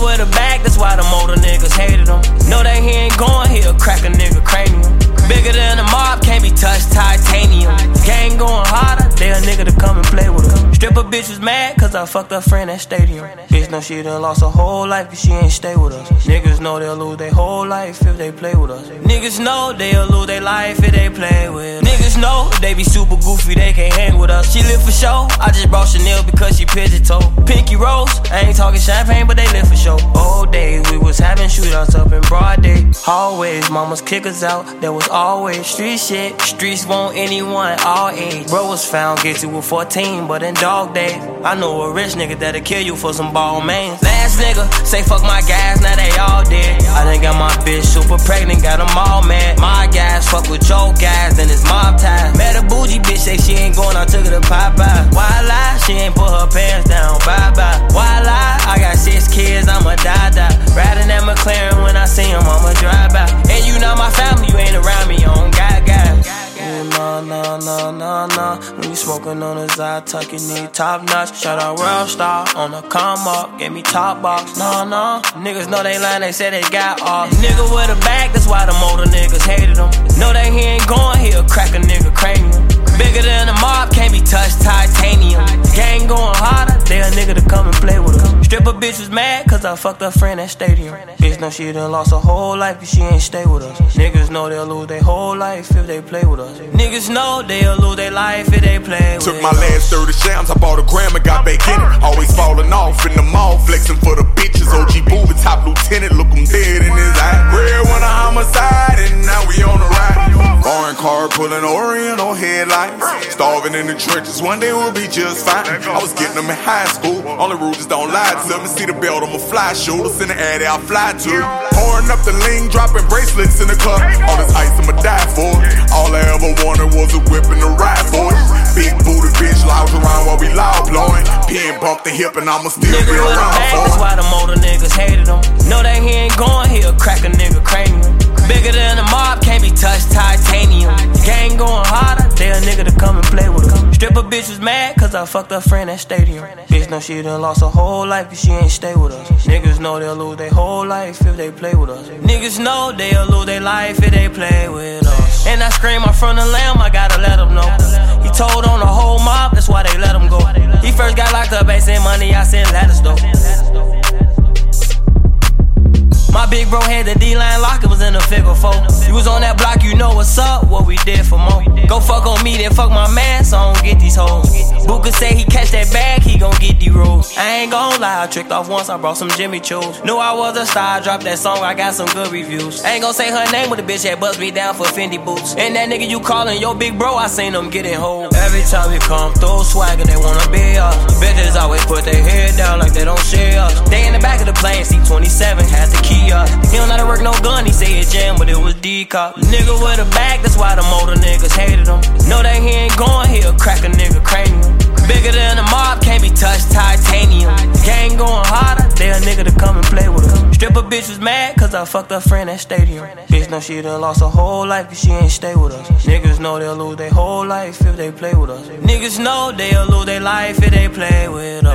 with a bag, that's why the motor niggas hated him. Know that he ain't going, he'll crack a nigga cranium. Bigger than a mob, can't be touched, titanium. Gang going harder, they a nigga to come and play with us. Stripper bitch was mad, cause I fucked her friend at stadium. Bitch know she done lost her whole life, cause she ain't stay with us. Niggas know they'll lose their whole life if they play with us. Niggas know they'll lose their life if they play with they be super goofy, they can't hang with us. She live for show, I just brought Chanel because she pigeon toe. Pinky Rose, I ain't talking champagne, but they live for show. Old days, we was having shootouts up in broad day. Always, mamas kick us out, there was always street shit. Streets want anyone, all age. Bro was found guilty with 14, but in dog days, I know a rich nigga that'll kill you for some Balmains. Last nigga, say fuck my guys, now they all dead. I done got my bitch super pregnant, got them all mad. My guys fuck with nah, nah, nah. When you smoking on the side, tuck, need top notch. Shout out World Star on the come up, gave me top box. Nah, nah. Niggas know they lying, they say they got off. Nigga with a bag, that's why the motor niggas hated bitch was mad, cause I fucked her friend at stadium. Bitch know she done lost her whole life, but she ain't stay with us. Niggas know they'll lose their whole life if they play with us. Niggas know they'll lose their life if they play with us. Took my last 30 shams, I bought a gram and got back in it. Always falling off in the mall, flexing for the bitches. OG Booby, top lieutenant, look him dead in his eye. Red one a homicide, and now we on the ride. Foreign car pulling Oriental headlights. Starving in the trenches, one day we'll be just fine. I was getting them in high school, only rules just don't lie to me. See the belt on my fly shoulders in the that I fly to. Pouring up the lean, dropping bracelets in the club. All this ice I'ma die for. All I ever wanted was a whip and a ride for it. Big booty bitch lounge around while we loud blowing. Pin bump the hip and I'ma still Nigga be around that's why the motor niggas hated him. Know that he ain't going, he'll crack a nigga bitch was mad, cause I fucked her friend at stadium. Bitch know she done lost her whole life, but she ain't stay with us. Niggas know they'll lose their whole life if they play with us. Niggas know they'll lose their life if they play with us. And I scream in front of lamb, I gotta let them know. He told on the whole mob, that's why they let him go. He first got locked up, ain't sent money, I sent letters though. Bro had the D-line lock, it was in the figure four. You was on that block, you know what's up, what we did for more. Go fuck on me, then fuck my man, so I don't get these hoes. Booker say he catch that bag, he gon' get these rolls. I ain't gon' lie, I tricked off once, I brought some Jimmy Choo's. Knew I was a star, I dropped that song, I got some good reviews. I ain't gon' say her name, but the bitch had bust me down for Fendi boots. And that nigga you callin' your big bro, I seen him getting hold. Every time we come through swagger, they wanna be us. Bitches always put their head down like they don't share us. They in the back of the plane, C27 had to key up. He don't know how to work no gun, he say it jam, but it was D-cop. Nigga with a bag, that's why the motor niggas hated him. Know that he ain't going, he'll crack a nigga cranium. Bigger than a mob, can't be touched, titanium. Gang going harder, they a nigga to come and play with us. Stripper bitch was mad, cause I fucked her friend at stadium. Bitch know she done lost her whole life, but she ain't stay with us. Niggas know they'll lose their whole life if they play with us. Niggas know they'll lose their life if they play with us.